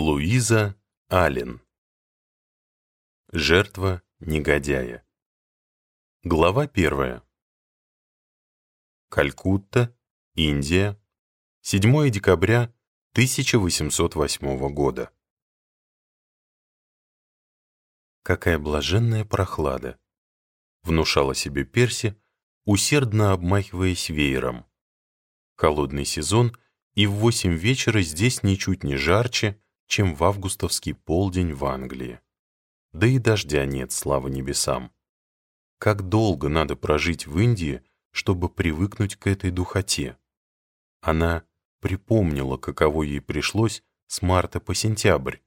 Луиза Аллен Жертва негодяя Глава первая Калькутта, Индия, 7 декабря 1808 года. Какая блаженная прохлада! Внушала себе Перси, усердно обмахиваясь веером. Холодный сезон, и в восемь вечера здесь ничуть не жарче, чем в августовский полдень в Англии. Да и дождя нет, слава небесам. Как долго надо прожить в Индии, чтобы привыкнуть к этой духоте? Она припомнила, каково ей пришлось с марта по сентябрь,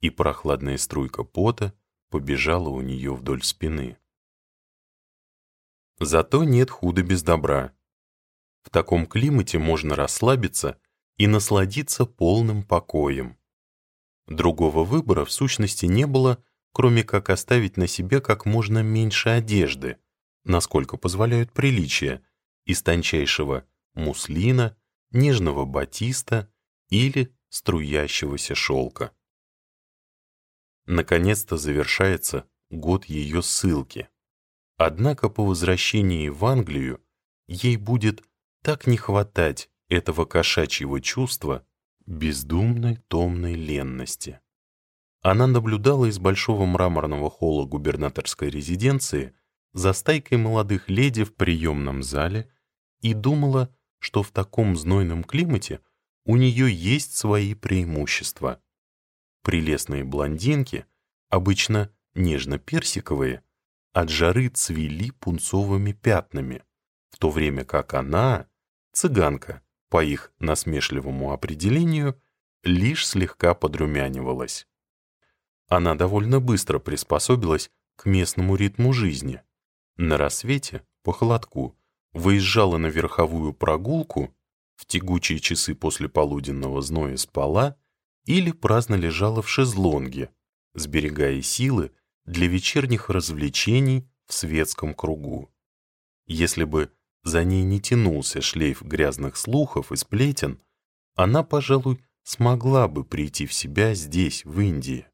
и прохладная струйка пота побежала у нее вдоль спины. Зато нет худа без добра. В таком климате можно расслабиться и насладиться полным покоем. Другого выбора в сущности не было, кроме как оставить на себе как можно меньше одежды, насколько позволяют приличия, из тончайшего муслина, нежного батиста или струящегося шелка. Наконец-то завершается год ее ссылки. Однако по возвращении в Англию ей будет так не хватать этого кошачьего чувства, бездумной томной ленности. Она наблюдала из большого мраморного холла губернаторской резиденции за стайкой молодых леди в приемном зале и думала, что в таком знойном климате у нее есть свои преимущества. Прелестные блондинки, обычно нежно-персиковые, от жары цвели пунцовыми пятнами, в то время как она, цыганка, по их насмешливому определению, лишь слегка подрумянивалась. Она довольно быстро приспособилась к местному ритму жизни. На рассвете, по холодку, выезжала на верховую прогулку, в тягучие часы после полуденного зноя спала или праздно лежала в шезлонге, сберегая силы для вечерних развлечений в светском кругу. Если бы за ней не тянулся шлейф грязных слухов и сплетен, она, пожалуй, смогла бы прийти в себя здесь, в Индии.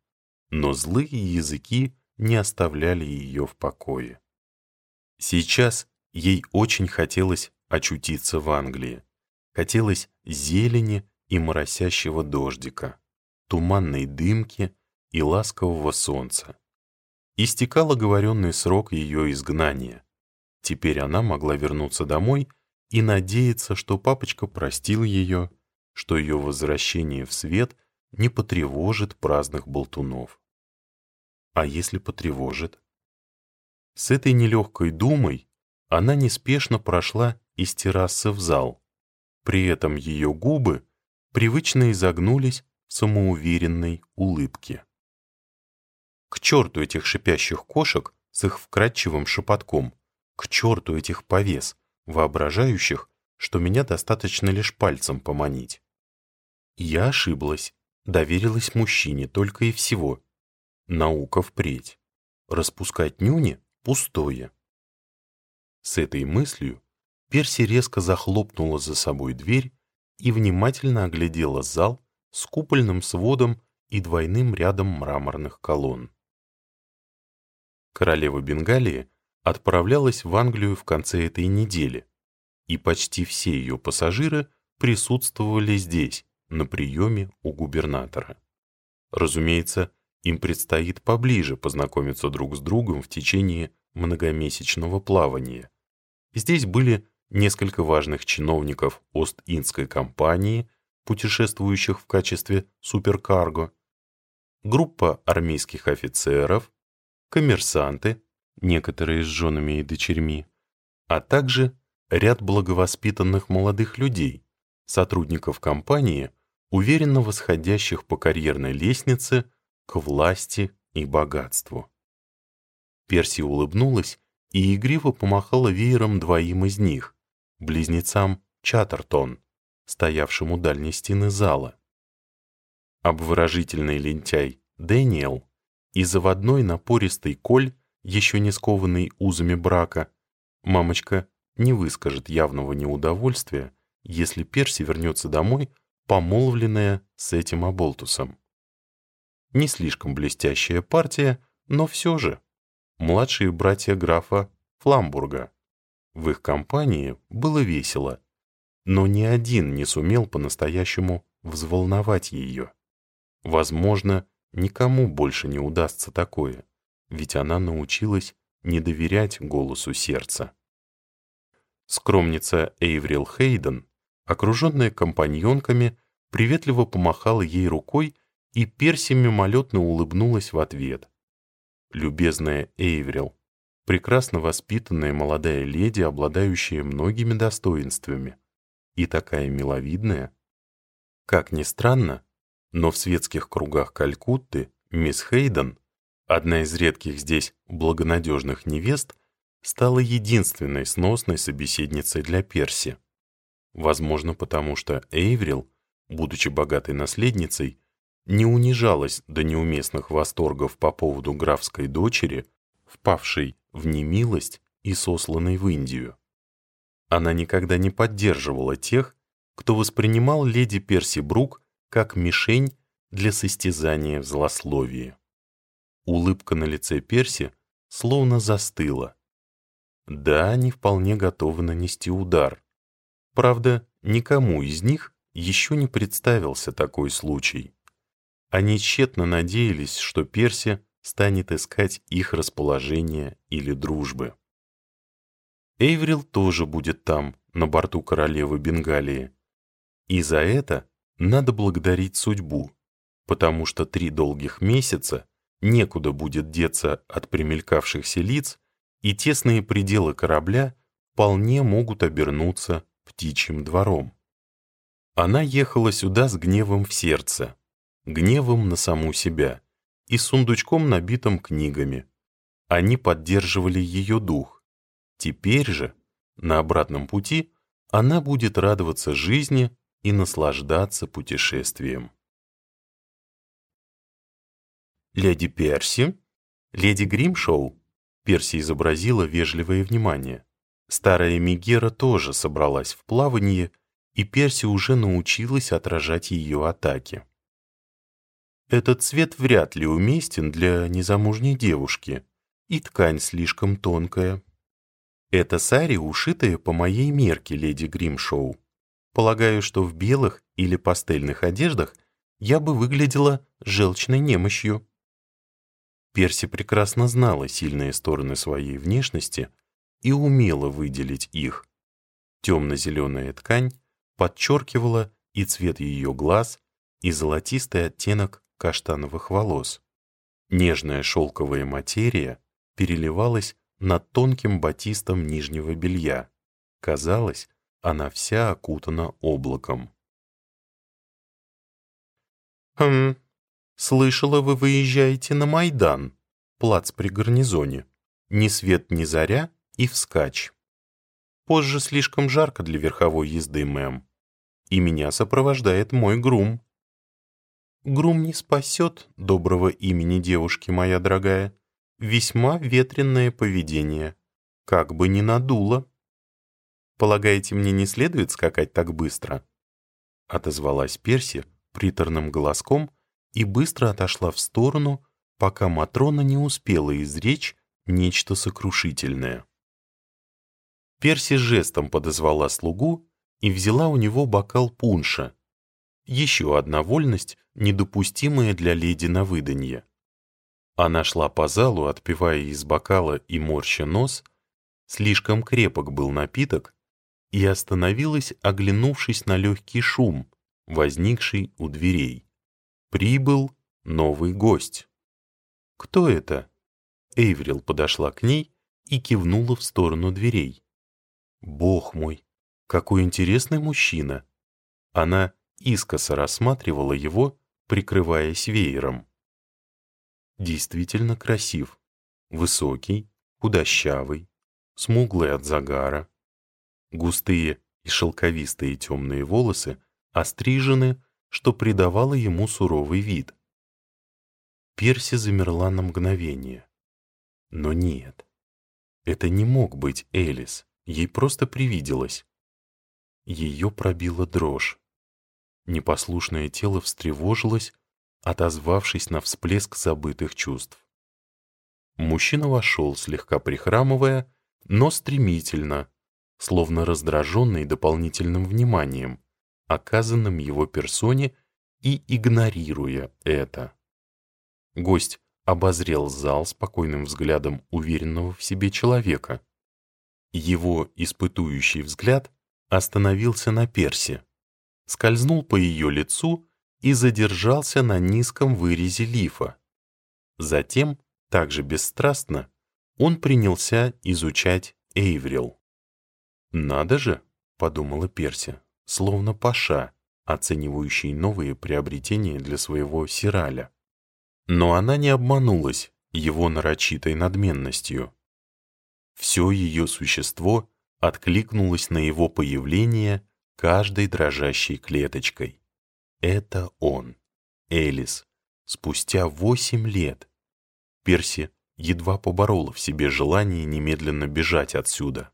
Но злые языки не оставляли ее в покое. Сейчас ей очень хотелось очутиться в Англии. Хотелось зелени и моросящего дождика, туманной дымки и ласкового солнца. Истекал оговоренный срок ее изгнания — Теперь она могла вернуться домой и надеяться, что папочка простил ее, что ее возвращение в свет не потревожит праздных болтунов. А если потревожит? С этой нелегкой думой она неспешно прошла из террасы в зал. При этом ее губы привычно изогнулись в самоуверенной улыбке. К черту этих шипящих кошек с их вкрадчивым шепотком. К черту этих повес, воображающих, что меня достаточно лишь пальцем поманить. Я ошиблась, доверилась мужчине только и всего. Наука впредь. Распускать нюни — пустое. С этой мыслью Перси резко захлопнула за собой дверь и внимательно оглядела зал с купольным сводом и двойным рядом мраморных колонн. Королева Бенгалии отправлялась в Англию в конце этой недели, и почти все ее пассажиры присутствовали здесь, на приеме у губернатора. Разумеется, им предстоит поближе познакомиться друг с другом в течение многомесячного плавания. Здесь были несколько важных чиновников Ост-Индской компании, путешествующих в качестве суперкарго, группа армейских офицеров, коммерсанты, некоторые с женами и дочерьми, а также ряд благовоспитанных молодых людей, сотрудников компании, уверенно восходящих по карьерной лестнице к власти и богатству. Перси улыбнулась и игриво помахала веером двоим из них, близнецам Чаттертон, стоявшим у дальней стены зала. Обворожительный лентяй Дэниел и заводной напористый Коль еще не скованный узами брака, мамочка не выскажет явного неудовольствия, если Перси вернется домой, помолвленная с этим оболтусом. Не слишком блестящая партия, но все же. Младшие братья графа Фламбурга. В их компании было весело, но ни один не сумел по-настоящему взволновать ее. Возможно, никому больше не удастся такое, ведь она научилась не доверять голосу сердца. Скромница Эйврил Хейден, окруженная компаньонками, приветливо помахала ей рукой, и Перси мимолетно улыбнулась в ответ. Любезная Эйврил, прекрасно воспитанная молодая леди, обладающая многими достоинствами, и такая миловидная. Как ни странно, но в светских кругах Калькутты мисс Хейден, одна из редких здесь благонадежных невест, стала единственной сносной собеседницей для Перси. Возможно, потому что Эйврил, будучи богатой наследницей, не унижалась до неуместных восторгов по поводу графской дочери, впавшей в немилость и сосланной в Индию. Она никогда не поддерживала тех, кто воспринимал леди Перси Брук как мишень для состязания в злословии. Улыбка на лице Перси словно застыла. Да, они вполне готовы нанести удар. Правда, никому из них еще не представился такой случай. Они тщетно надеялись, что Перси станет искать их расположение или дружбы. Эйврил тоже будет там, на борту королевы Бенгалии. И за это надо благодарить судьбу, потому что три долгих месяца некуда будет деться от примелькавшихся лиц, и тесные пределы корабля вполне могут обернуться птичьим двором. Она ехала сюда с гневом в сердце, гневом на саму себя и сундучком, набитым книгами. Они поддерживали ее дух. Теперь же, на обратном пути, она будет радоваться жизни и наслаждаться путешествием. «Леди Перси? Леди Гримшоу?» Перси изобразила вежливое внимание. Старая Мегера тоже собралась в плавание, и Перси уже научилась отражать ее атаки. Этот цвет вряд ли уместен для незамужней девушки, и ткань слишком тонкая. Это сари, ушитая по моей мерке, леди Гримшоу. Полагаю, что в белых или пастельных одеждах я бы выглядела желчной немощью. Перси прекрасно знала сильные стороны своей внешности и умела выделить их. Темно-зеленая ткань подчеркивала и цвет ее глаз, и золотистый оттенок каштановых волос. Нежная шелковая материя переливалась над тонким батистом нижнего белья. Казалось, она вся окутана облаком. «Хм, слышала, вы выезжаете на Майдан, плац при гарнизоне. Ни свет, ни заря и вскачь. Позже слишком жарко для верховой езды, мэм. И меня сопровождает мой грум. Грум не спасет доброго имени девушки, моя дорогая. Весьма ветренное поведение. Как бы ни надуло. Полагаете, мне не следует скакать так быстро?» Отозвалась Перси приторным голоском и быстро отошла в сторону, пока Матрона не успела изречь нечто сокрушительное. Перси жестом подозвала слугу и взяла у него бокал пунша. Еще одна вольность, недопустимая для леди на выданье. Она шла по залу, отпивая из бокала и морща нос. Слишком крепок был напиток, и остановилась, оглянувшись на легкий шум, возникший у дверей. Прибыл новый гость. «Кто это?» Эйврил подошла к ней и кивнула в сторону дверей. «Бог мой, какой интересный мужчина!» Она искоса рассматривала его, прикрываясь веером. Действительно красив, высокий, худощавый, смуглый от загара, Густые и шелковистые темные волосы острижены, что придавало ему суровый вид. Перси замерла на мгновение. Но нет, это не мог быть Элис, ей просто привиделось. Ее пробила дрожь. Непослушное тело встревожилось, отозвавшись на всплеск забытых чувств. Мужчина вошел, слегка прихрамывая, но стремительно, словно раздраженный дополнительным вниманием, оказанным его персоне и игнорируя это. Гость обозрел зал спокойным взглядом уверенного в себе человека. Его испытующий взгляд остановился на Персе, скользнул по ее лицу и задержался на низком вырезе лифа. Затем, также бесстрастно, он принялся изучать Эйврил. «Надо же», — подумала Перси, словно паша, оценивающий новые приобретения для своего сираля. Но она не обманулась его нарочитой надменностью. Все ее существо откликнулось на его появление каждой дрожащей клеточкой. Это он, Элис, спустя восемь лет. Перси едва поборола в себе желание немедленно бежать отсюда.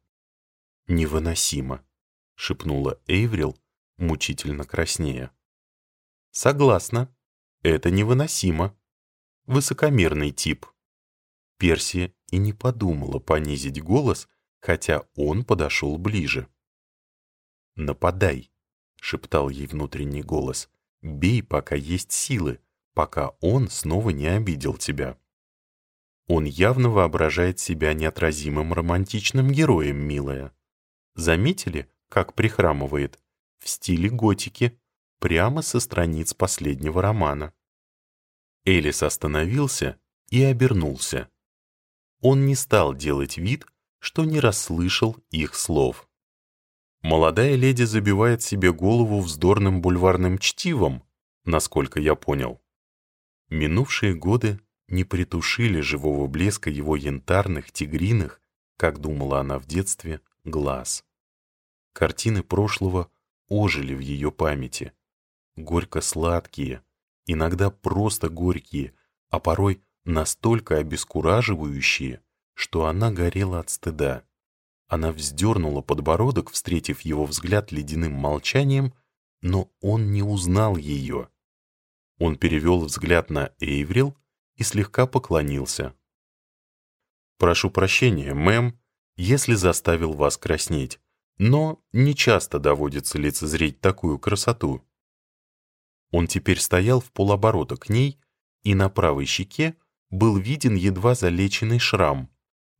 «Невыносимо», — шепнула Эйврил, мучительно краснея. «Согласна, это невыносимо. Высокомерный тип». Перси и не подумала понизить голос, хотя он подошел ближе. «Нападай», — шептал ей внутренний голос. «Бей, пока есть силы, пока он снова не обидел тебя». Он явно воображает себя неотразимым романтичным героем, милая. Заметили, как прихрамывает? В стиле готики, прямо со страниц последнего романа. Элис остановился и обернулся. Он не стал делать вид, что не расслышал их слов. Молодая леди забивает себе голову вздорным бульварным чтивом, насколько я понял. Минувшие годы не притушили живого блеска его янтарных, тигриных, как думала она в детстве, глаз. Картины прошлого ожили в ее памяти. Горько-сладкие, иногда просто горькие, а порой настолько обескураживающие, что она горела от стыда. Она вздернула подбородок, встретив его взгляд ледяным молчанием, но он не узнал ее. Он перевел взгляд на Эйврил и слегка поклонился. «Прошу прощения, мэм, если заставил вас краснеть, но не часто доводится лицезреть такую красоту». Он теперь стоял в полоборота к ней, и на правой щеке был виден едва залеченный шрам.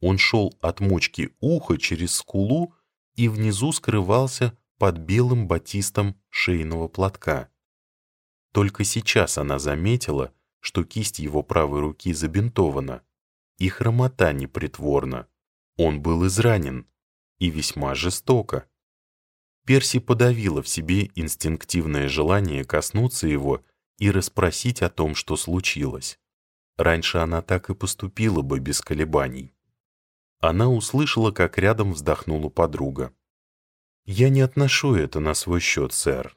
Он шел от мочки уха через скулу и внизу скрывался под белым батистом шейного платка. Только сейчас она заметила, что кисть его правой руки забинтована, и хромота непритворна. Он был изранен, и весьма жестоко. Перси подавила в себе инстинктивное желание коснуться его и расспросить о том, что случилось. Раньше она так и поступила бы без колебаний. Она услышала, как рядом вздохнула подруга. «Я не отношу это на свой счет, сэр».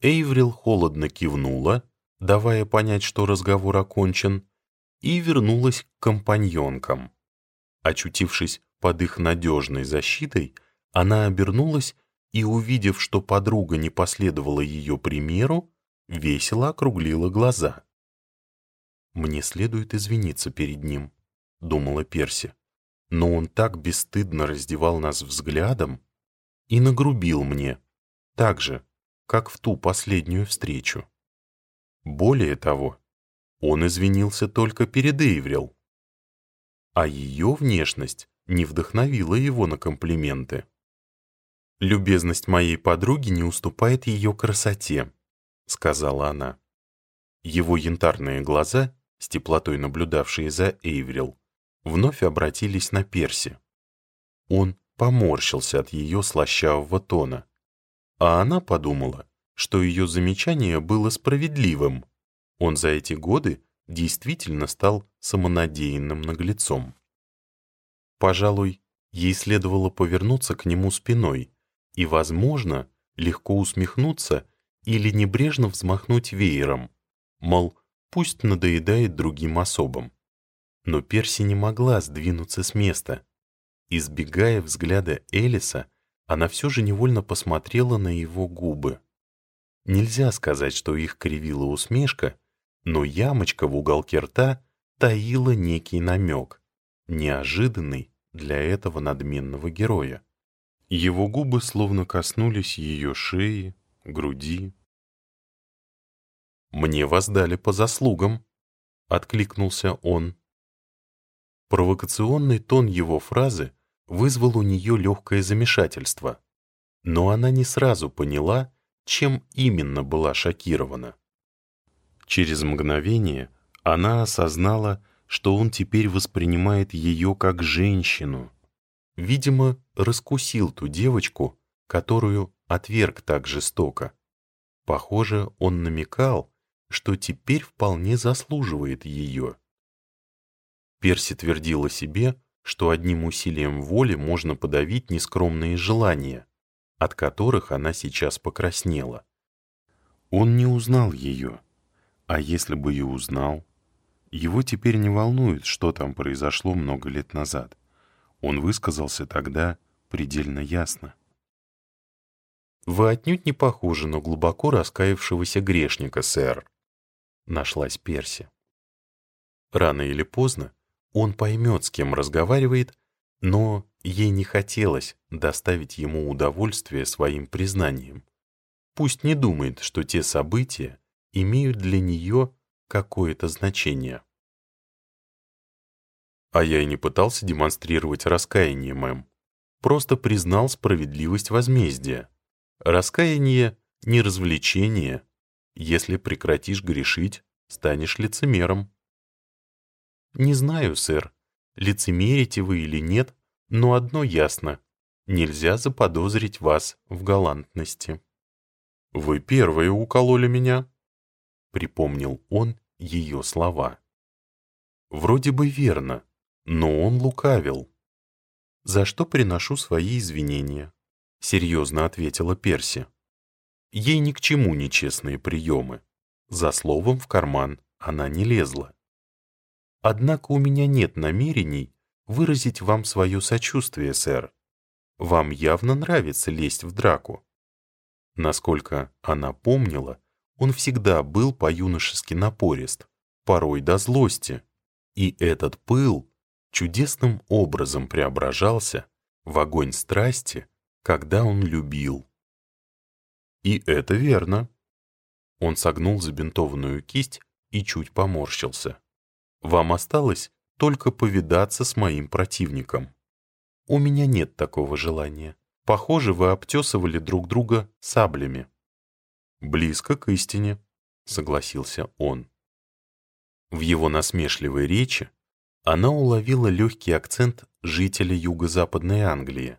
Эйврил холодно кивнула, давая понять, что разговор окончен, и вернулась к компаньонкам. Очутившись под их надежной защитой, она обернулась и, увидев, что подруга не последовала ее примеру, весело округлила глаза. «Мне следует извиниться перед ним», — думала Перси. «Но он так бесстыдно раздевал нас взглядом и нагрубил мне, так же, как в ту последнюю встречу. Более того, он извинился только перед Эйврил. А ее внешность не вдохновила его на комплименты. «Любезность моей подруги не уступает ее красоте», — сказала она. Его янтарные глаза с теплотой наблюдавшие за Эйврил, вновь обратились на Перси. Он поморщился от ее слащавого тона, а она подумала, что ее замечание было справедливым. Он за эти годы действительно стал самонадеянным наглецом. Пожалуй, ей следовало повернуться к нему спиной и, возможно, легко усмехнуться или небрежно взмахнуть веером, мол, пусть надоедает другим особам. Но Перси не могла сдвинуться с места. Избегая взгляда Элиса, она все же невольно посмотрела на его губы. Нельзя сказать, что их кривила усмешка, но ямочка в уголке рта таила некий намек, неожиданный для этого надменного героя. Его губы словно коснулись ее шеи, груди. «Мне воздали по заслугам», — откликнулся он. Провокационный тон его фразы вызвал у нее легкое замешательство, но она не сразу поняла, чем именно была шокирована. Через мгновение она осознала, что он теперь воспринимает ее как женщину. Видимо, раскусил ту девочку, которую отверг так жестоко. Похоже, он намекал, что теперь вполне заслуживает ее. Перси твердила себе, что одним усилием воли можно подавить нескромные желания, от которых она сейчас покраснела. Он не узнал ее, а если бы и узнал, его теперь не волнует, что там произошло много лет назад. Он высказался тогда предельно ясно. «Вы отнюдь не похожи на глубоко раскаявшегося грешника, сэр», — нашлась Перси. Рано или поздно он поймет, с кем разговаривает, но ей не хотелось доставить ему удовольствие своим признанием. Пусть не думает, что те события имеют для нее какое-то значение. А я и не пытался демонстрировать раскаяние, мэм. Просто признал справедливость возмездия. Раскаяние — не развлечение. Если прекратишь грешить, станешь лицемером. «Не знаю, сэр, лицемерите вы или нет, но одно ясно — нельзя заподозрить вас в галантности». «Вы первые укололи меня», — припомнил он ее слова. Вроде бы верно, но он лукавил. «За что приношу свои извинения», — серьезно ответила Перси. Ей ни к чему нечестные приемы. За словом в карман она не лезла. Однако у меня нет намерений выразить вам свое сочувствие, сэр. Вам явно нравится лезть в драку. Насколько она помнила, он всегда был по-юношески напорист, порой до злости. И этот пыл чудесным образом преображался в огонь страсти, когда он любил. И это верно. Он согнул забинтованную кисть и чуть поморщился. Вам осталось только повидаться с моим противником. У меня нет такого желания. Похоже, вы обтесывали друг друга саблями. Близко к истине, согласился он. В его насмешливой речи она уловила легкий акцент жителя юго-западной Англии.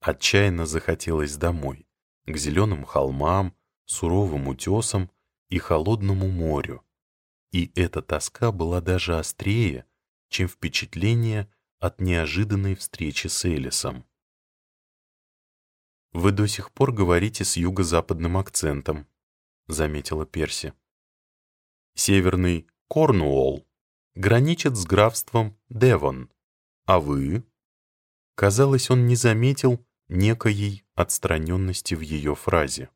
Отчаянно захотелось домой, к зеленым холмам, суровым утесам и холодному морю, и эта тоска была даже острее, чем впечатление от неожиданной встречи с Элисом. «Вы до сих пор говорите с юго-западным акцентом», — заметила Перси. «Северный Корнуолл граничит с графством Девон, а вы?» Казалось, он не заметил некоей отстраненности в ее фразе.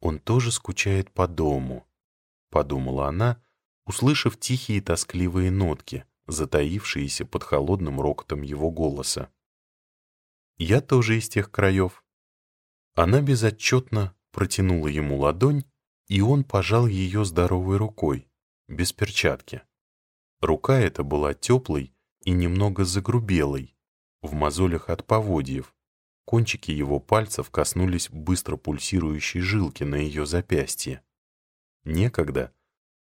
Он тоже скучает по дому, — подумала она, услышав тихие тоскливые нотки, затаившиеся под холодным рокотом его голоса. «Я тоже из тех краев». Она безотчетно протянула ему ладонь, и он пожал ее здоровой рукой, без перчатки. Рука эта была теплой и немного загрубелой, в мозолях от поводьев. Кончики его пальцев коснулись быстро пульсирующей жилки на ее запястье. Некогда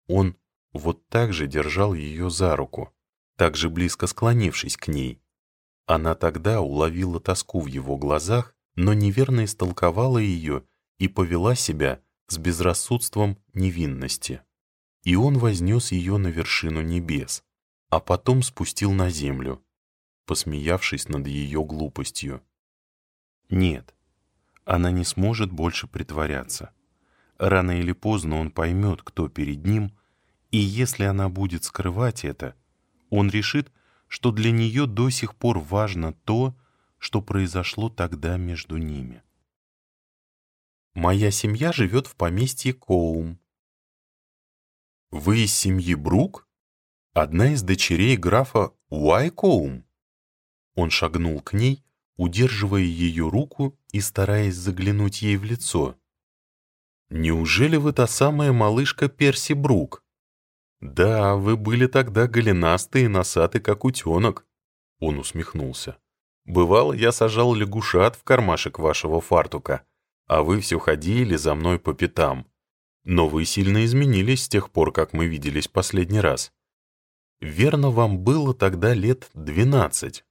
он вот так же держал ее за руку, так же близко склонившись к ней. Она тогда уловила тоску в его глазах, но неверно истолковала ее и повела себя с безрассудством невинности. И он вознес ее на вершину небес, а потом спустил на землю, посмеявшись над ее глупостью. Нет, она не сможет больше притворяться. Рано или поздно он поймет, кто перед ним, и если она будет скрывать это, он решит, что для нее до сих пор важно то, что произошло тогда между ними. «Моя семья живет в поместье Коум», Вы из семьи Брук? Одна из дочерей графа Уайкоум?» Он шагнул к ней, удерживая ее руку и стараясь заглянуть ей в лицо. «Неужели вы та самая малышка Перси Брук?» «Да, вы были тогда голенастые и носаты, как утенок», — он усмехнулся. «Бывало, я сажал лягушат в кармашек вашего фартука, а вы все ходили за мной по пятам. Но вы сильно изменились с тех пор, как мы виделись последний раз. Верно, вам было тогда лет двенадцать».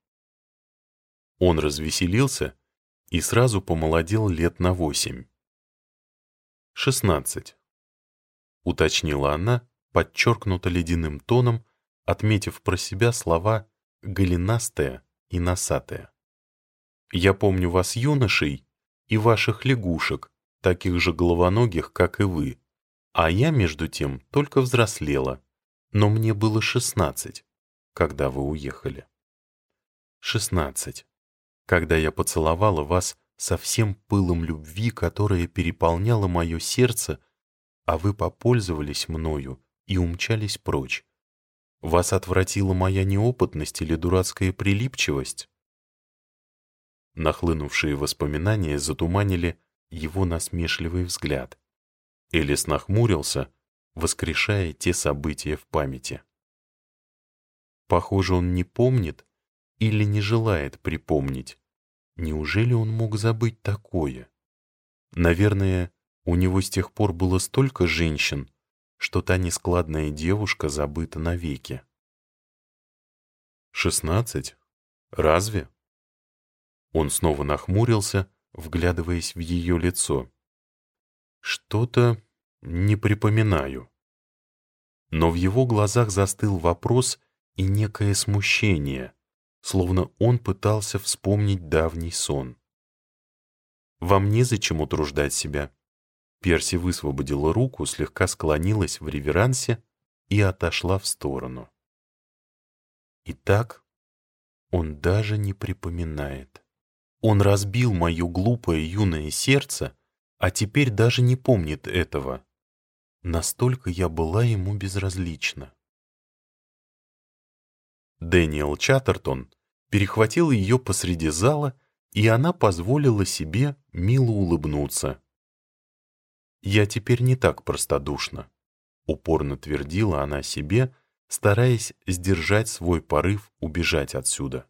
Он развеселился и сразу помолодел лет на восемь. «Шестнадцать», — уточнила она, подчеркнуто ледяным тоном, отметив про себя слова «голенастая» и «носатая». «Я помню вас юношей и ваших лягушек, таких же головоногих, как и вы, а я, между тем, только взрослела, но мне было шестнадцать, когда вы уехали». «Шестнадцать» когда я поцеловала вас со всем пылом любви, которая переполняла мое сердце, а вы попользовались мною и умчались прочь. Вас отвратила моя неопытность или дурацкая прилипчивость? Нахлынувшие воспоминания затуманили его насмешливый взгляд. Элис нахмурился, воскрешая те события в памяти. Похоже, он не помнит или не желает припомнить. Неужели он мог забыть такое? Наверное, у него с тех пор было столько женщин, что та нескладная девушка забыта навеки. «Шестнадцать? Разве?» Он снова нахмурился, вглядываясь в ее лицо. «Что-то не припоминаю». Но в его глазах застыл вопрос и некое смущение, словно он пытался вспомнить давний сон. «Вам незачем утруждать себя». Перси высвободила руку, слегка склонилась в реверансе и отошла в сторону. Итак, он даже не припоминает. Он разбил мое глупое юное сердце, а теперь даже не помнит этого. Настолько я была ему безразлична. Дэниел Чаттертон перехватил ее посреди зала, и она позволила себе мило улыбнуться. «Я теперь не так простодушна», — упорно твердила она себе, стараясь сдержать свой порыв убежать отсюда.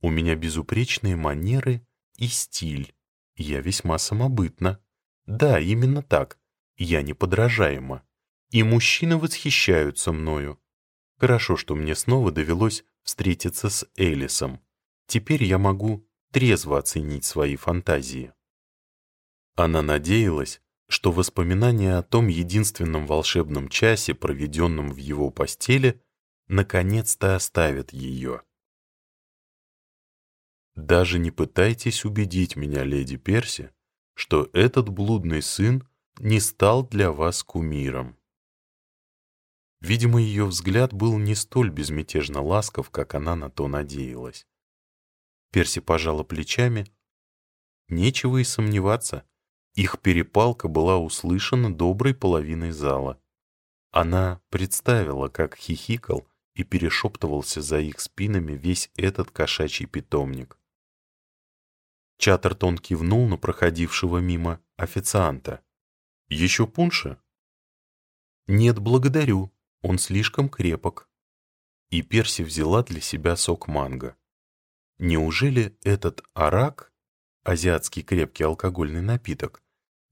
«У меня безупречные манеры и стиль. Я весьма самобытна. Да, именно так. Я неподражаема. И мужчины восхищаются мною. Хорошо, что мне снова довелось встретиться с Элисом. Теперь я могу трезво оценить свои фантазии. Она надеялась, что воспоминания о том единственном волшебном часе, проведенном в его постели, наконец-то оставят ее. «Даже не пытайтесь убедить меня, леди Перси, что этот блудный сын не стал для вас кумиром. Видимо, ее взгляд был не столь безмятежно ласков, как она на то надеялась. Перси пожала плечами. Нечего и сомневаться. Их перепалка была услышана доброй половиной зала. Она представила, как хихикал и перешептывался за их спинами весь этот кошачий питомник. Чаттертон кивнул на проходившего мимо официанта. «Еще пунша?» «Нет, благодарю», он слишком крепок. И Перси взяла для себя сок манго. Неужели этот арак, азиатский крепкий алкогольный напиток,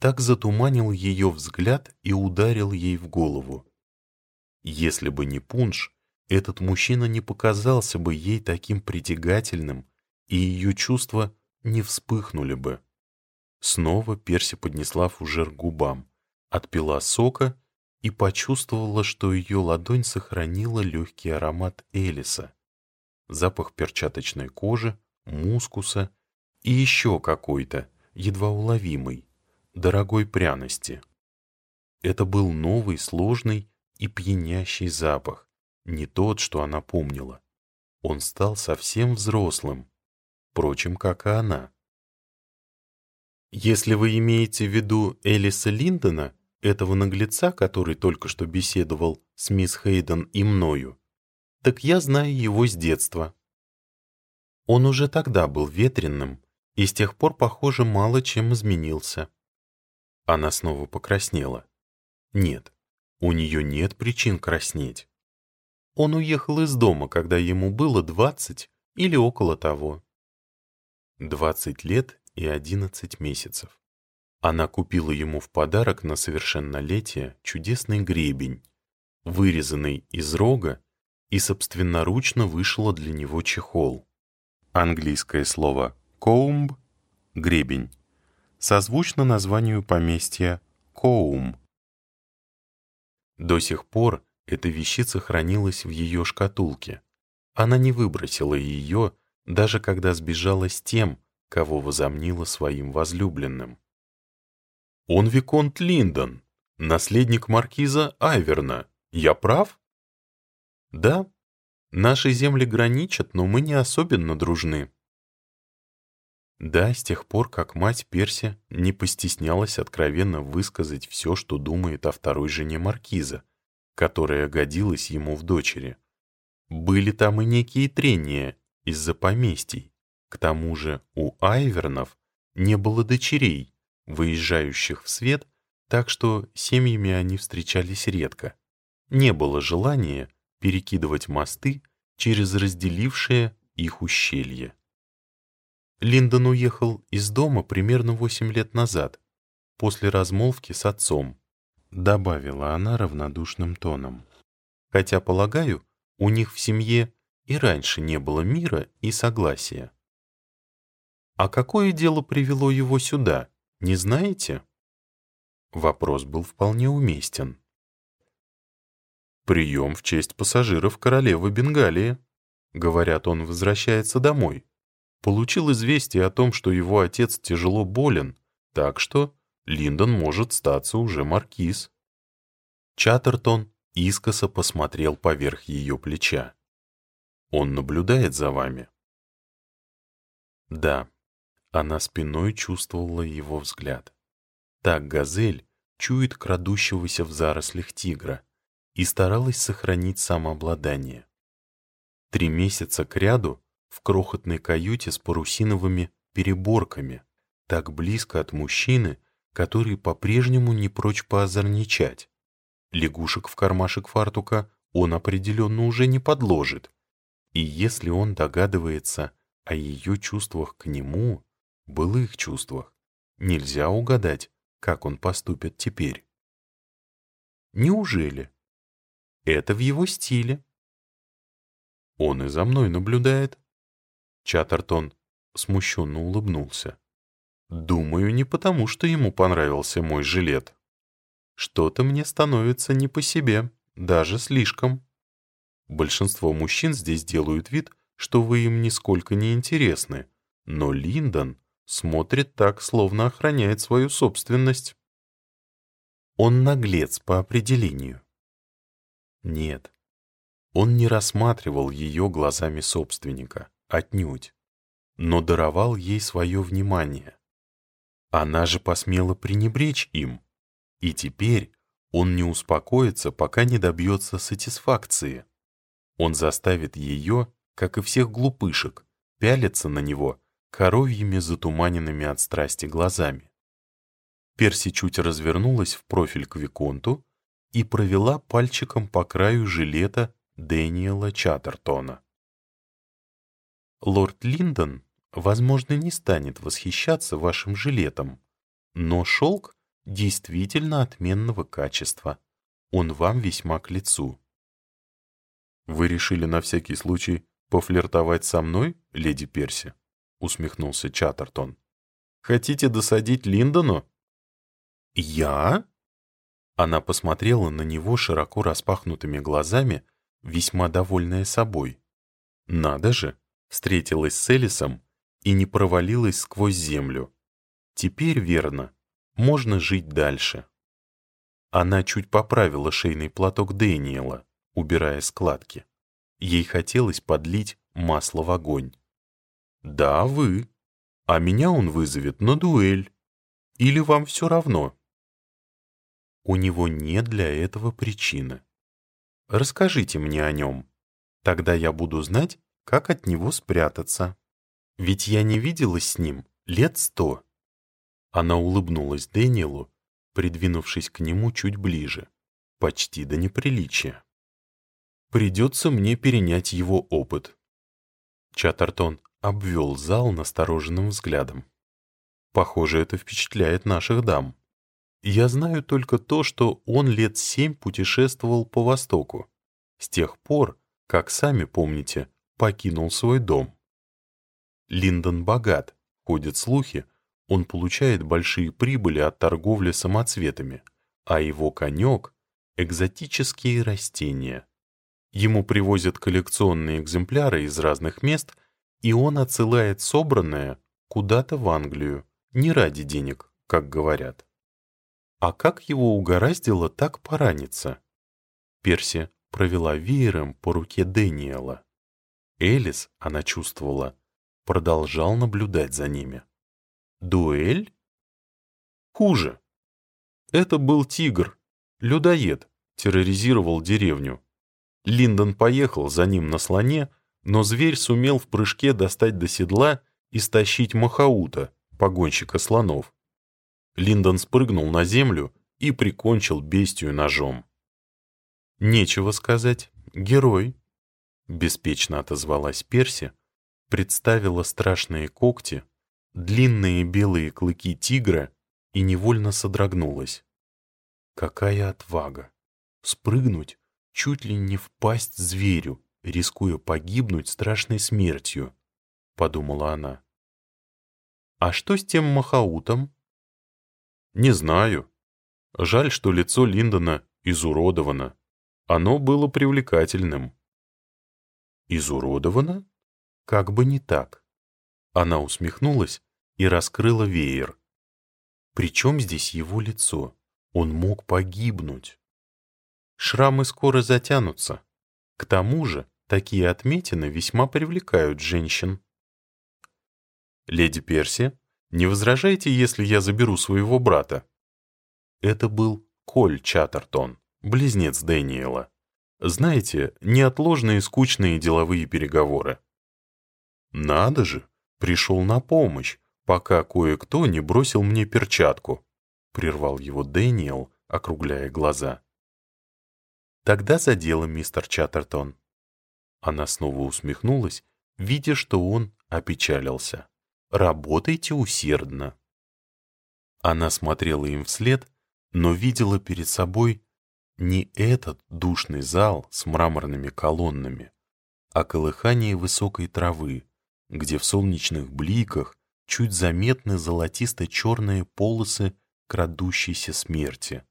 так затуманил ее взгляд и ударил ей в голову? Если бы не пунш, этот мужчина не показался бы ей таким притягательным, и ее чувства не вспыхнули бы. Снова Перси поднесла фужер к губам, отпила сока и почувствовала, что ее ладонь сохранила легкий аромат Элиса, запах перчаточной кожи, мускуса и еще какой-то, едва уловимый, дорогой пряности. Это был новый, сложный и пьянящий запах, не тот, что она помнила. Он стал совсем взрослым, впрочем, как и она. Если вы имеете в виду Элиса Линдона, этого наглеца, который только что беседовал с мисс Хейден и мною, так я знаю его с детства. Он уже тогда был ветренным и с тех пор, похоже, мало чем изменился. Она снова покраснела. Нет, у нее нет причин краснеть. Он уехал из дома, когда ему было двадцать или около того. Двадцать лет и одиннадцать месяцев. Она купила ему в подарок на совершеннолетие чудесный гребень, вырезанный из рога, и собственноручно вышла для него чехол. Английское слово «коумб» — гребень, созвучно названию поместья «коум». До сих пор эта вещица хранилась в ее шкатулке. Она не выбросила ее, даже когда сбежала с тем, кого возомнила своим возлюбленным. «Он Виконт Линдон, наследник маркиза Айверна. Я прав?» «Да, наши земли граничат, но мы не особенно дружны». Да, с тех пор, как мать Перси не постеснялась откровенно высказать все, что думает о второй жене маркиза, которая годилась ему в дочери. Были там и некие трения из-за поместий. К тому же у Айвернов не было дочерей, выезжающих в свет, так что семьями они встречались редко. Не было желания перекидывать мосты через разделившее их ущелье. Линдон уехал из дома примерно восемь лет назад, после размолвки с отцом, добавила она равнодушным тоном. Хотя, полагаю, у них в семье и раньше не было мира и согласия. А какое дело привело его сюда, не знаете? Вопрос был вполне уместен. Прием в честь пассажиров королевы Бенгалии. Говорят, он возвращается домой. Получил известие о том, что его отец тяжело болен, так что Линдон может статься уже маркиз. Чаттертон искоса посмотрел поверх ее плеча. «Он наблюдает за вами?» Да, она спиной чувствовала его взгляд. Так газель чует крадущегося в зарослях тигра и старалась сохранить самообладание. Три месяца кряду в крохотной каюте с парусиновыми переборками, так близко от мужчины, который по-прежнему не прочь поозорничать. Лягушек в кармашек фартука он определенно уже не подложит. И если он догадывается о ее чувствах к нему, былых чувствах, нельзя угадать, как он поступит теперь. Неужели? Это в его стиле. Он и за мной наблюдает. Чаттертон смущенно улыбнулся. «Думаю, не потому, что ему понравился мой жилет. Что-то мне становится не по себе, даже слишком. Большинство мужчин здесь делают вид, что вы им нисколько не интересны, но Линдон смотрит так, словно охраняет свою собственность. Он наглец по определению. Нет, он не рассматривал ее глазами собственника отнюдь, но даровал ей свое внимание. Она же посмела пренебречь им, и теперь он не успокоится, пока не добьется сатисфакции. Он заставит ее, как и всех глупышек, пялиться на него коровьими затуманенными от страсти глазами. Перси чуть развернулась в профиль к Виконту и провела пальчиком по краю жилета Дэниела Чаттертона. Лорд Линдон, возможно, не станет восхищаться вашим жилетом, но шелк действительно отменного качества. Он вам весьма к лицу. «Вы решили на всякий случай пофлиртовать со мной, леди Перси?» — усмехнулся Чаттертон. «Хотите досадить Линдону?» «Я?» Она посмотрела на него широко распахнутыми глазами, весьма довольная собой. «Надо же! Встретилась с Элисом и не провалилась сквозь землю. Теперь, верно, можно жить дальше. Она чуть поправила шейный платок Дэниела, убирая складки. Ей хотелось подлить масло в огонь. «Да, вы. А меня он вызовет на дуэль. Или вам все равно?» у него нет для этого причины. Расскажите мне о нем. Тогда я буду знать, как от него спрятаться. Ведь я не виделась с ним лет сто. Она улыбнулась Дэниелу, придвинувшись к нему чуть ближе, почти до неприличия. Придется мне перенять его опыт. Чаттертон обвел зал настороженным взглядом. Похоже, это впечатляет наших дам. Я знаю только то, что он лет семь путешествовал по Востоку, с тех пор, как, сами помните, покинул свой дом. Линдон богат, ходят слухи, он получает большие прибыли от торговли самоцветами, а его конек — экзотические растения. Ему привозят коллекционные экземпляры из разных мест, и он отсылает собранное куда-то в Англию, не ради денег, как говорят. А как его угораздило так пораниться? Перси провела веером по руке Дэниела. Элис, она чувствовала, продолжал наблюдать за ними. Дуэль? Хуже. Это был тигр, людоед, терроризировал деревню. Линдон поехал за ним на слоне, но зверь сумел в прыжке достать до седла и стащить Махаута, погонщика слонов. Линдон спрыгнул на землю и прикончил бестию ножом. «Нечего сказать, герой», — беспечно отозвалась Перси, представила страшные когти, длинные белые клыки тигра и невольно содрогнулась. Какая отвага! Спрыгнуть, чуть ли не впасть зверю, рискуя погибнуть страшной смертью, — подумала она. «А что с тем Махаутом?» Не знаю. Жаль, что лицо Линдона изуродовано. Оно было привлекательным. Изуродовано? Как бы не так. Она усмехнулась и раскрыла веер. Причем здесь его лицо? Он мог погибнуть. Шрамы скоро затянутся. К тому же, такие отметины весьма привлекают женщин. Леди Перси, не возражайте, если я заберу своего брата?» Это был Коль Чаттертон, близнец Дэниела. Знаете, неотложные скучные деловые переговоры. «Надо же, пришел на помощь, пока кое-кто не бросил мне перчатку», прервал его Дэниел, округляя глаза. «Тогда за дело, мистер Чаттертон». Она снова усмехнулась, видя, что он опечалился. Работайте усердно». Она смотрела им вслед, но видела перед собой не этот душный зал с мраморными колоннами, а колыхание высокой травы, где в солнечных бликах чуть заметны золотисто-черные полосы крадущейся смерти.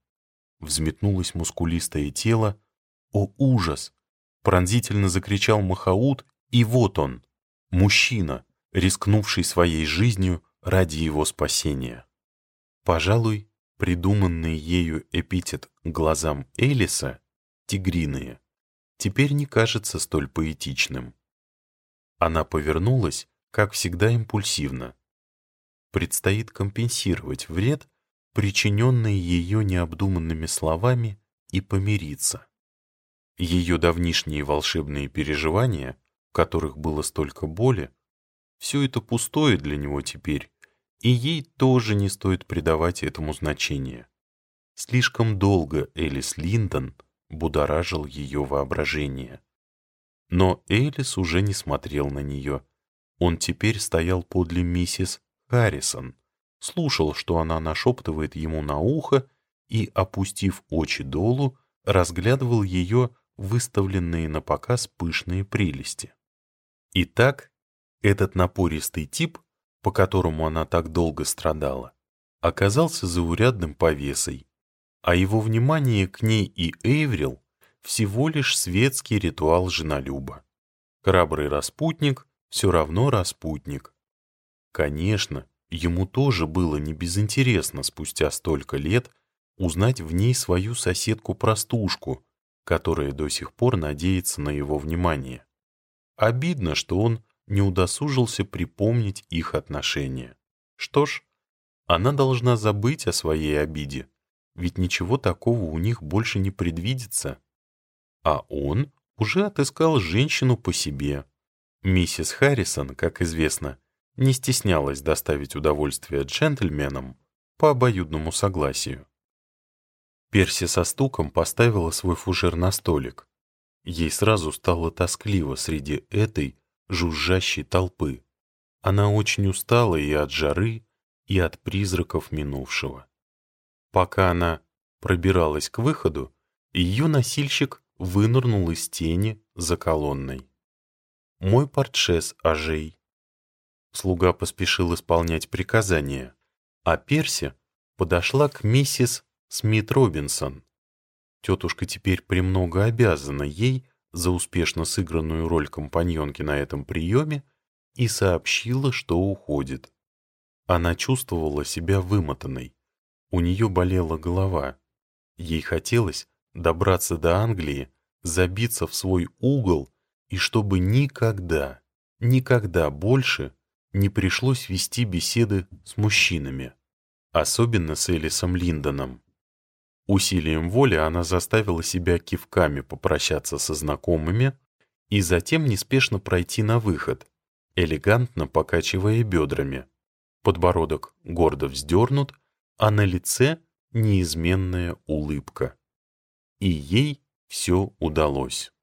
Взметнулось мускулистое тело. «О, ужас!» Пронзительно закричал Махаут, и вот он, мужчина, рискнувший своей жизнью ради его спасения. Пожалуй, придуманный ею эпитет глазам Элиса, тигриные, теперь не кажется столь поэтичным. Она повернулась, как всегда, импульсивно. Предстоит компенсировать вред, причиненный ее необдуманными словами, и помириться. Ее давнишние волшебные переживания, в которых было столько боли, все это пустое для него теперь, и ей тоже не стоит придавать этому значения. Слишком долго Элис Линдон будоражил ее воображение. Но Элис уже не смотрел на нее. Он теперь стоял подле миссис Харрисон, слушал, что она нашептывает ему на ухо и, опустив очи долу, разглядывал ее выставленные на показ пышные прелести. Итак, этот напористый тип, по которому она так долго страдала, оказался заурядным повесой, а его внимание к ней и Эйврил всего лишь светский ритуал женолюба. Храбрый распутник все равно распутник. Конечно, ему тоже было не безинтересно спустя столько лет узнать в ней свою соседку-простушку, которая до сих пор надеется на его внимание. Обидно, что он не удосужился припомнить их отношения. Что ж, она должна забыть о своей обиде, ведь ничего такого у них больше не предвидится. А он уже отыскал женщину по себе. Миссис Харрисон, как известно, не стеснялась доставить удовольствие джентльменам по обоюдному согласию. Перси со стуком поставила свой фужер на столик. Ей сразу стало тоскливо среди этой жужжащей толпы. Она очень устала и от жары, и от призраков минувшего. Пока она пробиралась к выходу, ее носильщик вынырнул из тени за колонной. «Мой портшес, Ажей». Слуга поспешил исполнять приказание, а Перси подошла к миссис Смит Робинсон. Тетушка теперь премного обязана ей за успешно сыгранную роль компаньонки на этом приеме и сообщила, что уходит. Она чувствовала себя вымотанной. У нее болела голова. Ей хотелось добраться до Англии, забиться в свой угол и чтобы никогда, никогда больше не пришлось вести беседы с мужчинами, особенно с Элисом Линдоном. Усилием воли она заставила себя кивками попрощаться со знакомыми и затем неспешно пройти на выход, элегантно покачивая бедрами. Подбородок гордо вздернут, а на лице неизменная улыбка. И ей все удалось.